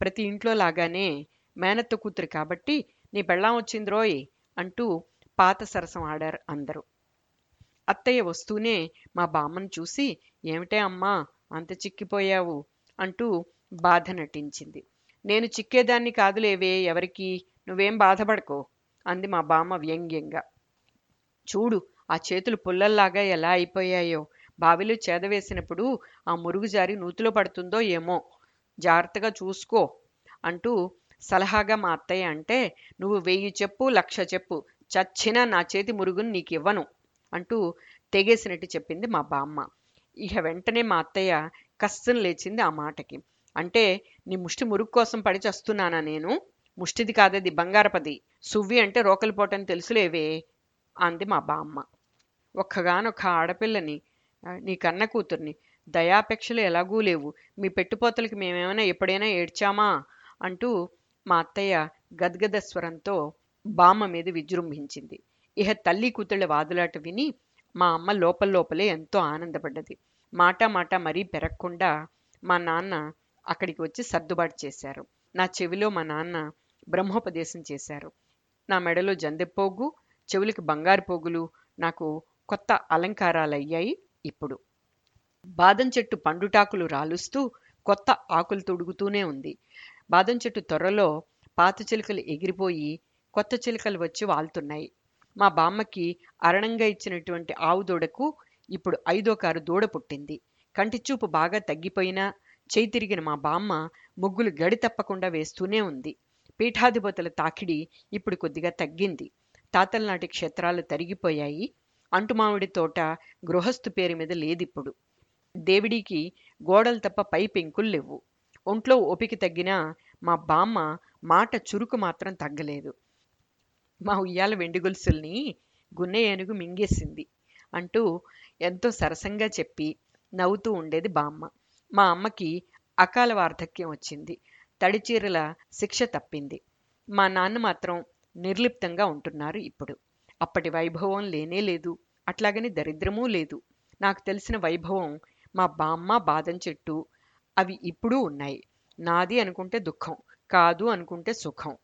ప్రతి ఇంట్లో లాగానే మేనత్త కూతురు కాబట్టి నీ పెళ్ళాం వచ్చిందిరోయ్ అంటూ పాత సరసం ఆడారు అందరూ. అత్తయ్య వస్తూనే మా బామ్మను చూసి ఏమిటే అమ్మా అంత చిక్కిపోయావు అంటూ బాధ నటించింది. నేను చిక్కేదాన్ని కాదులేవే ఎవరికి నువ్వేం బాధపడకో అంది మా బామ్మ వ్యంగ్యంగా. చూడు ఆ చేతులు పుల్లల్లాగా ఎలా అయిపోయాయో. బావిలో చేదవేసినప్పుడు ఆ మురుగు జారి నూతిలో పడుతుందో ఏమో. జాగ్రత్తగా చూసుకో అంటూ సలహాగా మా అత్తయ్య అంటే నువ్వు వెయ్యి చెప్పు లక్ష చెప్పు. చచ్చినా నా చేతి మురుగును నీకు ఇవ్వను అంటూ తెగేసినట్టు చెప్పింది మా బామ్మ. ఇక వెంటనే మా అత్తయ్య కష్టం లేచింది ఆ మాటకి. అంటే నీ ముష్టి మురుగు కోసం పడి చస్తున్నానా నేను? ముష్టిది కాదది బంగారపది. సువ్వి అంటే రోకలిపోటని తెలుసులేవే అంది మా బామ్మ. ఒక్కగానొక్క ఆడపిల్లని నీ కన్న కూతుర్ని దయాపేక్షలు ఎలాగూ లేవు. మీ పెట్టుపోతలకి మేమేమైనా ఎప్పుడైనా ఏడ్చామా? అంటూ మా అత్తయ్య గద్గద స్వరంతో బామ్మ మీద విజృంభించింది. ఇహ తల్లి కూతుళ్ళ వాదులాట విని మా అమ్మ లోపల లోపలే ఎంతో ఆనందపడ్డది. మాట మాట మరీ పెరగకుండా మా నాన్న అక్కడికి వచ్చి సర్దుబాటు చేశారు. నా చెవిలో మా నాన్న బ్రహ్మోపదేశం చేశారు. నా మెడలో జందెపోగు చెవులకి బంగారు పోగులు నాకు కొత్త అలంకారాలయ్యాయి ఇప్పుడు. బాదం చెట్టు పండుటాకులు రాలుస్తూ కొత్త ఆకులు తొడుగుతూనే ఉంది. బాదం చెట్టు త్వరలో పాత చిలుకలు ఎగిరిపోయి కొత్త చిలుకలు వచ్చి వాలుతున్నాయి మా బామ్మకి అరణంగా ఇచ్చినటువంటి ఆవు దూడకు ఇప్పుడు ఐదో కారు దూడ పుట్టింది. కంటి చూపు బాగా తగ్గిపోయినా చేయి తిరిగిన మా బామ్మ ముగ్గులు గడి తప్పకుండా వేస్తూనే ఉంది. పీఠాధిపతుల తాకిడి ఇప్పుడు కొద్దిగా తగ్గింది. తాతల నాటి క్షేత్రాలు తరిగిపోయాయి. అంటుమామిడి తోట గృహస్థు పేరు మీద లేదిప్పుడు. దేవిడికి గోడలు తప్ప పై పెంకులు లేవు. ఒంట్లో ఓపిక తగ్గినా మా బామ్మ మాట చురుకు మాత్రం తగ్గలేదు. మా ఉయ్యాల వెండి గొలుసుల్ని గున్నె ఏనుగు మింగేసింది అంటూ ఎంతో సరసంగా చెప్పి నవ్వుతూ ఉండేది బామ్మ. మా అమ్మకి అకాల వార్ధక్యం వచ్చింది. తడిచీరల శిక్ష తప్పింది. మా నాన్న మాత్రం నిర్లిప్తంగా ఉంటున్నారు ఇప్పుడు. అప్పటి వైభవం లేనే లేదు. అట్లాగని దరిద్రమూ లేదు. నాకు తెలిసిన వైభవం మా బామ్మ బాదం చెట్టు. అవి ఇప్పుడూ ఉన్నాయి. నాది అనుకుంటే దుఃఖం కాదు అనుకుంటే సుఖం.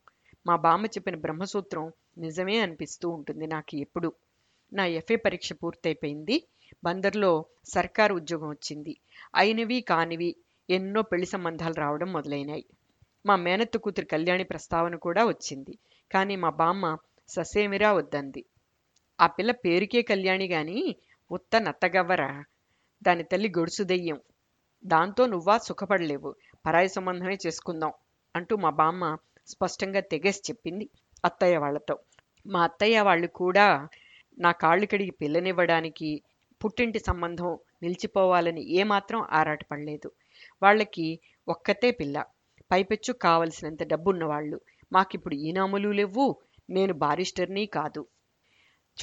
మా బామ్మ చెప్పిన బ్రహ్మసూత్రం నిజమే అనిపిస్తూ ఉంటుంది నాకు ఎప్పుడు. నా ఎఫ్ఏ పరీక్ష పూర్తయిపోయింది. బందర్లో సర్కారు ఉద్యోగం వచ్చింది. అయినవి కానివి ఎన్నో పెళ్ళి సంబంధాలు రావడం మొదలైనాయి. మా మేనత్త కూతురు కళ్యాణి ప్రస్తావన కూడా వచ్చింది. కానీ మా బామ్మ ససేమిరా వద్దంది. ఆ పిల్ల పేరుకే కళ్యాణి గాని ఉత్త నత్తగవ్వరా? దాని తల్లి గొడుసు దెయ్యం. దాంతో నువ్వా సుఖపడలేవు. పరాయి సంబంధమే చేసుకుందాం అంటూ మా బామ్మ స్పష్టంగా తెగేసి చెప్పింది అత్తయ్య వాళ్ళతో. మా అత్తయ్య వాళ్ళు కూడా నా కాళ్ళు కడిగి పిల్లనివ్వడానికి పుట్టింటి సంబంధం నిలిచిపోవాలని ఏమాత్రం ఆరాటపడలేదు. వాళ్ళకి ఒక్కతే పిల్ల. పైపెచ్చు కావలసినంత డబ్బున్నవాళ్ళు. మాకిప్పుడు ఈనాములు లేవు నేను బారిస్టర్ని కాదు.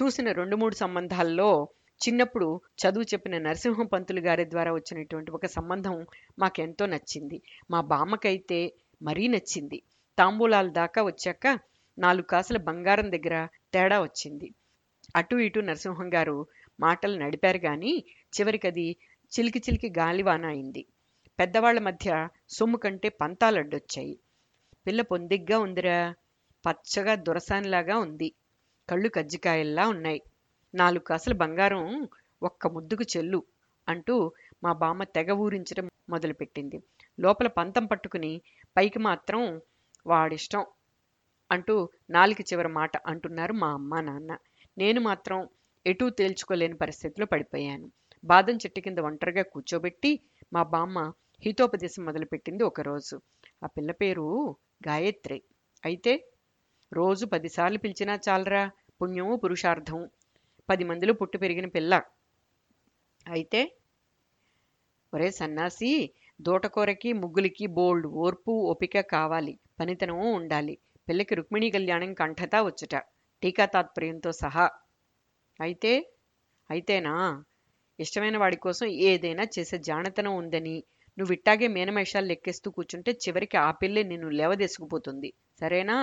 చూసిన రెండు మూడు సంబంధాల్లో చిన్నప్పుడు చదువు చెప్పిన నరసింహం పంతులు గారి ద్వారా వచ్చినటువంటి ఒక సంబంధం మాకెంతో నచ్చింది. మా బామ్మకైతే మరీ నచ్చింది. తాంబూలాల దాకా వచ్చాక నాలుగు కాసుల బంగారం దగ్గర తేడా వచ్చింది. అటు ఇటు నరసింహం గారు మాటలు నడిపారు గాని చివరికది చిలికి చిలికి గాలివాన అయింది. పెద్దవాళ్ళ మధ్య సొమ్ము కంటే పంతాలడ్డొచ్చాయి పిల్ల పొందిగ్గా ఉందిరా. పచ్చగా దురసానిలాగా ఉంది. కళ్ళు కజ్జికాయల్లా ఉన్నాయి. నాలుగు కాసుల బంగారం ఒక్క ముద్దుకు చెల్లు అంటూ మా బామ్మ తెగ ఊరించడం మొదలుపెట్టింది. లోపల పంతం పట్టుకుని పైకి మాత్రం వాడిష్టం అంటూ నాలుగు చివరి మాట అంటున్నారు మా అమ్మ నాన్న. నేను మాత్రం ఎటూ తేల్చుకోలేని పరిస్థితిలో పడిపోయాను. బాదం చెట్టు కింద ఒంటరిగా కూర్చోబెట్టి మా బామ్మ హితోపదేశం మొదలుపెట్టింది ఒకరోజు. ఆ పిల్ల పేరు గాయత్రి. అయితే రోజు పదిసార్లు పిలిచినా చాలరా? పుణ్యము పురుషార్థం పది మందిలో పుట్టు పెరిగిన పిల్ల. అయితే ఒరే సన్నాసి దూటకూరకి ముగ్గులకి బోల్డ్ ఓర్పు ఓపిక కావాలి. పనితనము ఉండాలి. పిల్లకి రుక్మిణీ కళ్యాణం కంఠతా వచ్చుట టీకా తాత్పర్యంతో సహా. అయితే అయితేనా? ఇష్టమైన వాడి కోసం ఏదైనా చేసే జానతనం ఉందని. నువ్వు ఇట్టాగే మేనమేషాలు లెక్కేస్తూ కూర్చుంటే చివరికి ఆ పిల్లే నిన్ను లేవదేసుకుపోతుంది. సరేనా?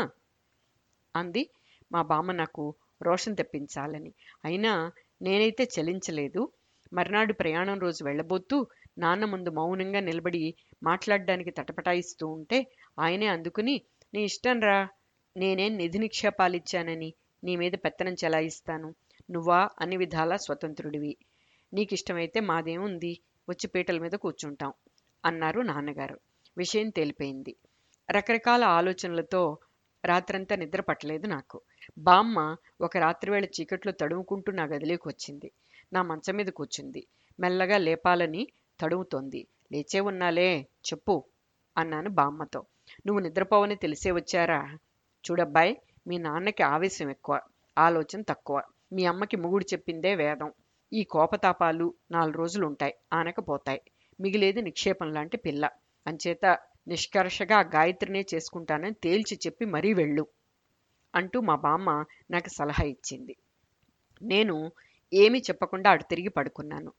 అంది. మా బామ్మ నాకు రోషం తెప్పించాలని. అయినా నేనైతే చలించలేదు. మర్నాడు ప్రయాణం రోజు వెళ్ళబోతూ నాన్న ముందు మౌనంగా నిలబడి మాట్లాడడానికి తటపటాయిస్తూ ఉంటే ఆయనే అందుకుని నీ ఇష్టం రా. నేనేం నిధి నిక్షేపాలిచ్చానని నీ మీద పెత్తనం చెలాయిస్తాను. నువ్వా అన్ని విధాలా స్వతంత్రుడివి. నీకిష్టమైతే మాదేముంది వచ్చి పీటల మీద కూర్చుంటాం అన్నారు నాన్నగారు. విషయం తేలిపోయింది. రకరకాల ఆలోచనలతో రాత్రంతా నిద్ర పట్టలేదు నాకు. బామ్మ ఒక రాత్రివేళ చీకట్లో తడుముకుంటూ నా గదిలోకి వచ్చింది. నా మంచం మీద కూర్చుంది. మెల్లగా లేపాలని తడుముతోంది. లేచే ఉన్నాలే చెప్పు అన్నాను బామ్మతో. నువ్వు నిద్రపోవని తెలిసే వచ్చారా? చూడబ్బాయ్ మీ నాన్నకి ఆవేశం ఎక్కువ ఆలోచన తక్కువ. మీ అమ్మకి ముగుడు చెప్పిందే వేదం. ఈ కోపతాపాలు నాలుగు రోజులు ఉంటాయి ఆనకపోతాయి. మిగిలేది నిక్షేపం లాంటి పిల్ల. అంచేత నిష్కర్షగా ఆ గాయత్రినే చేసుకుంటానని తేల్చి చెప్పి మరీ వెళ్ళు అంటూ మా బామ్మ నాకు సలహా ఇచ్చింది. నేను ఏమీ చెప్పకుండా అటు తిరిగి పడుకున్నాను.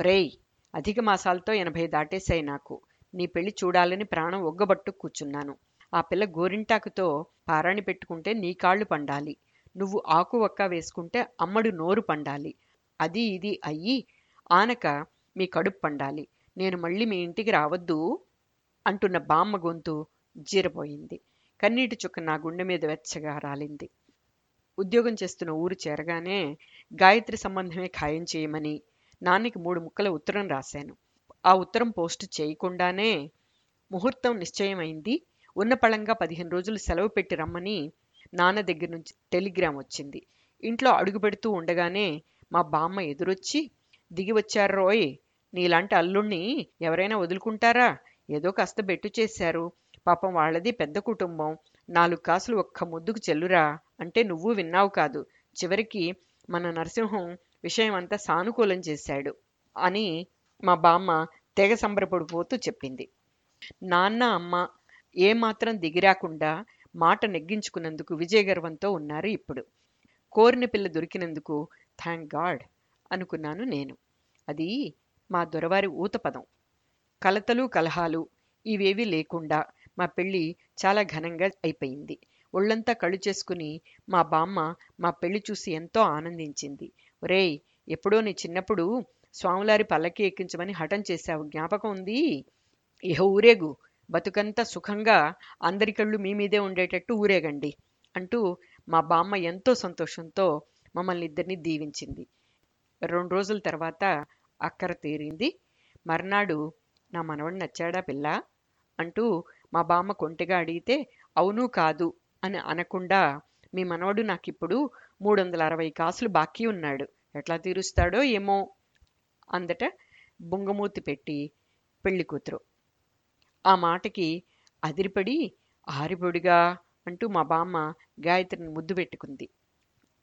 రేయ్ అధిక మాసాలతో ఎనభై దాటేశాయి నాకు. నీ పెళ్ళి చూడాలని ప్రాణం ఒగ్గబట్టు కూర్చున్నాను. ఆ పిల్ల గోరింటాకుతో పారాణి పెట్టుకుంటే నీ కాళ్ళు పండాలి. నువ్వు ఆకు ఒక్క వేసుకుంటే అమ్మడు నోరు పండాలి. అది ఇది అయ్యి ఆనక మీ కడుపు పండాలి. నేను మళ్ళీ మీ ఇంటికి రావద్దు. అంటున్న బామ్మ గొంతు జీరపోయింది కన్నీటి చుక్క నా గుండె మీద వెచ్చగా రాలింది. ఉద్యోగం చేస్తున్న ఊరు చేరగానే గాయత్రి సంబంధమే ఖాయం చేయమని నాన్నకి మూడు ముక్కల ఉత్తరం రాశాను. ఆ ఉత్తరం పోస్ట్ చేయకుండానే ముహూర్తం నిశ్చయమైంది. ఉన్న పళంగా పదిహేను రోజులు సెలవు పెట్టి రమ్మని నాన్న దగ్గర నుంచి టెలిగ్రామ్ వచ్చింది. ఇంట్లో అడుగు పెడుతూ ఉండగానే మా బామ్మ ఎదురొచ్చి దిగి వచ్చారోయ్ నీలాంటి అల్లుణ్ణి ఎవరైనా వదులుకుంటారా? ఏదో కాస్త బెట్టు చేశారు. పాపం వాళ్ళది పెద్ద కుటుంబం. నాలుగు కాసులు ఒక్క ముద్దుకు చెల్లురా అంటే నువ్వు విన్నావు కాదు. చివరికి మన నరసింహం విషయం అంతా సానుకూలం చేశాడు అని మా బామ్మ తెగ సంబరపడిపోతూ చెప్పింది. నాన్న అమ్మ ఏమాత్రం దిగిరాకుండా మాట నెగ్గించుకున్నందుకు విజయగర్వంతో ఉన్నారు ఇప్పుడు. కోరిన పిల్ల దొరికినందుకు థ్యాంక్ గాడ్ అనుకున్నాను నేను. అది మా దొరవారి ఊతపదం కలతలు కలహాలు ఇవేవీ లేకుండా మా పెళ్ళి చాలా ఘనంగా అయిపోయింది. ఒళ్ళంతా కళ్ళు చేసుకుని మా బామ్మ మా పెళ్ళి చూసి ఎంతో ఆనందించింది. ఒరేయ్ ఎప్పుడో నీ చిన్నప్పుడు స్వాములారి పల్లకి ఎక్కించమని హఠం చేశావు. జ్ఞాపకం ఉంది? ఇహ ఊరేగు. బతుకంతా సుఖంగా అందరి కళ్ళు మీ మీదే ఉండేటట్టు ఊరేగండి అంటూ మా బామ్మ ఎంతో సంతోషంతో మమ్మల్ని ఇద్దరిని దీవించింది. రెండు రోజుల తర్వాత అక్కర తీరింది. మర్నాడు నా మనవడు నచ్చాడా పిల్ల? అంటూ మా బామ్మ కొంటెగా అడిగితే అవును కాదు అని అనకుండా మీ మనవడు నాకిప్పుడు మూడు వందల అరవై కాసులు బాకీ ఉన్నాడు. ఎట్లా తీరుస్తాడో ఏమో? అందట బుంగమూతి పెట్టి పెళ్ళి కూతురు. ఆ మాటకి అదిరిపడి ఆరిపొడిగా అంటూ మా బామ్మ గాయత్రిని ముద్దు పెట్టుకుంది.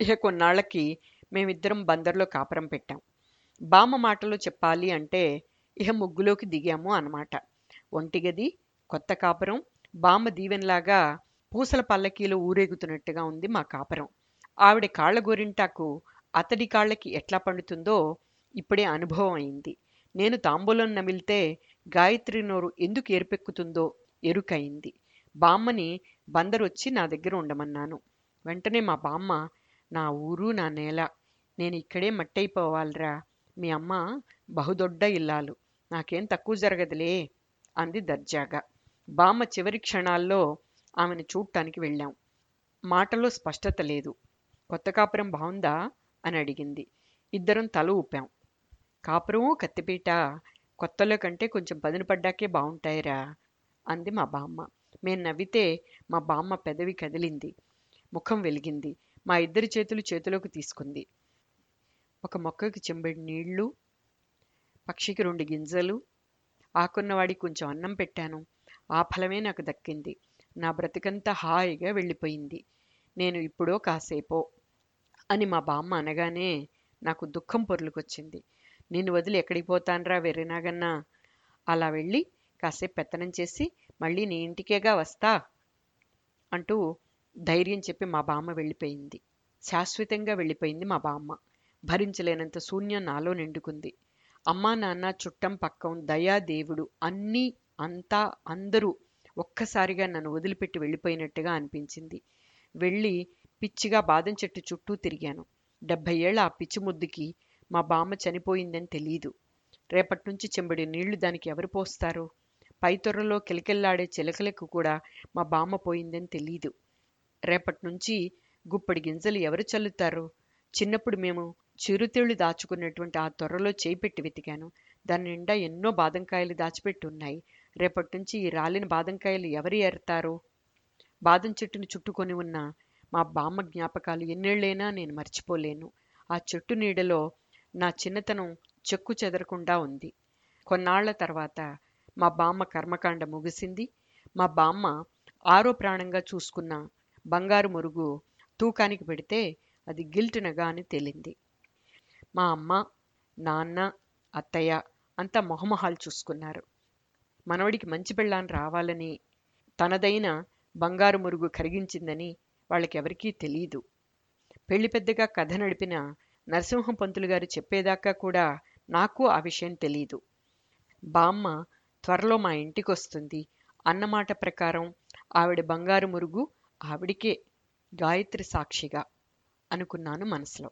ఇక కొన్నాళ్ళకి మేమిద్దరం బందర్లో కాపురం పెట్టాం. బామ్మ మాటలో చెప్పాలి అంటే ఇహ ముగ్గులోకి దిగాము అన్నమాట. ఒంటిగది కొత్త కాపురం బామ్మ దీవెనలాగా పూసల పల్లకీలో ఊరేగుతున్నట్టుగా ఉంది మా కాపురం. ఆవిడ కాళ్ళ గోరింటాకు అతడి కాళ్ళకి ఎట్లా పండుతుందో ఇప్పుడే అనుభవం అయింది. నేను తాంబూలం నమిలితే గాయత్రి నోరు ఎందుకు ఏర్పెక్కుతుందో ఎరుకయింది. బామ్మని బందరొచ్చి నా దగ్గర ఉండమన్నాను. వెంటనే మా బామ్మ నా ఊరు నా నేల నేను ఇక్కడే మట్టయిపోవాలిరా మీ అమ్మ బహుదొడ్డ ఇల్లాలు. నాకేం తక్కువ జరగదులే అంది దర్జాగా. బామ్మ చివరి క్షణాల్లో ఆమెను చూడటానికి వెళ్ళాం. మాటలో స్పష్టత లేదు. కొత్త కాపురం బాగుందా అని అడిగింది. ఇద్దరం తల ఊపాం. కాపురము కత్తిపీట కొత్తలో కంటే కొంచెం పదును పడ్డాకే బాగుంటాయిరా అంది మా బామ్మ. మేము నవ్వితే మా బామ్మ పెదవి కదిలింది. ముఖం వెలిగింది. మా ఇద్దరి చేతులు చేతిలోకి తీసుకుంది. ఒక మొక్కకి చెంబడి నీళ్ళు పక్షికి రెండు గింజలు ఆకున్నవాడికి కొంచెం అన్నం పెట్టాను. ఆ ఫలమే నాకు దక్కింది. నా బ్రతికంతా హాయిగా వెళ్ళిపోయింది. నేను ఇప్పుడో కాసేపో అని మా బామ్మ అనగానే నాకు దుఃఖం పొర్లుకొచ్చింది. నిన్ను వదిలి ఎక్కడికి పోతానరా వెర్రినాగన్నా? అలా వెళ్ళి కాసేపు పెత్తనం చేసి మళ్ళీ నీ ఇంటికేగా వస్తా? అంటూ ధైర్యం చెప్పి మా బామ్మ వెళ్ళిపోయింది. శాశ్వతంగా వెళ్ళిపోయింది మా బామ్మ. భరించలేనంత శూన్యం నాలో నిండుకుంది. అమ్మా నాన్న చుట్టం పక్కం దయా దేవుడు అన్నీ అంతా అందరూ ఒక్కసారిగా నన్ను వదిలిపెట్టి వెళ్ళిపోయినట్టుగా అనిపించింది. వెళ్ళి పిచ్చిగా బాదం చెట్టు చుట్టూ తిరిగాను. డెబ్భై ఏళ్ళ ఆ పిచ్చి ముద్దుకి మా బామ్మ చనిపోయిందని తెలియదు రేపటి నుంచి చెంబడి నీళ్ళు దానికి ఎవరు పోస్తారు? పైతొర్రలో కిలకిల్లాడే చిలకలకు కూడా మా బామ్మ పోయిందని తెలీదు. రేపటి నుంచి గుప్పడి గింజలు ఎవరు చల్లుతారు? చిన్నప్పుడు మేము చిరుతిళ్ళు దాచుకున్నటువంటి ఆ త్వరలో చేయి పెట్టి వెతికాను. దాని నిండా ఎన్నో బాదంకాయలు దాచిపెట్టి ఉన్నాయి. రేపటి నుంచి ఈ రాలిన బాదంకాయలు ఎవరు ఏరతారు? బాదం చెట్టును చుట్టుకొని ఉన్న మా బామ్మ జ్ఞాపకాలు ఎన్నేళ్ళైనా నేను మర్చిపోలేను. ఆ చెట్టు నీడలో నా చిన్నతనం చెక్కు చెదరకుండా ఉంది. కొన్నాళ్ళ తర్వాత మా బామ్మ కర్మకాండ ముగిసింది. మా బామ్మ ఆరో ప్రాణంగా చూసుకున్న బంగారు మురుగు తూకానికి పెడితే అది గిల్టునగా అని తేలింది. మా అమ్మ నాన్న అత్తయ్య అంతా మొహమొహాలు చూసుకున్నారు. మనవడికి మంచి పెళ్ళాన్ని రావాలని తనదైన బంగారు మురుగు కరిగించిందని వాళ్ళకెవరికీ తెలియదు పెళ్ళి పెద్దగా కథ నడిపిన నరసింహం పంతులు గారు చెప్పేదాకా కూడా నాకు ఆ విషయం తెలీదు. బామ్మ త్వరలో మా ఇంటికొస్తుంది అన్నమాట ప్రకారం ఆవిడ బంగారు మురుగు ఆవిడికే గాయత్రి సాక్షిగా అనుకున్నాను మనసులో.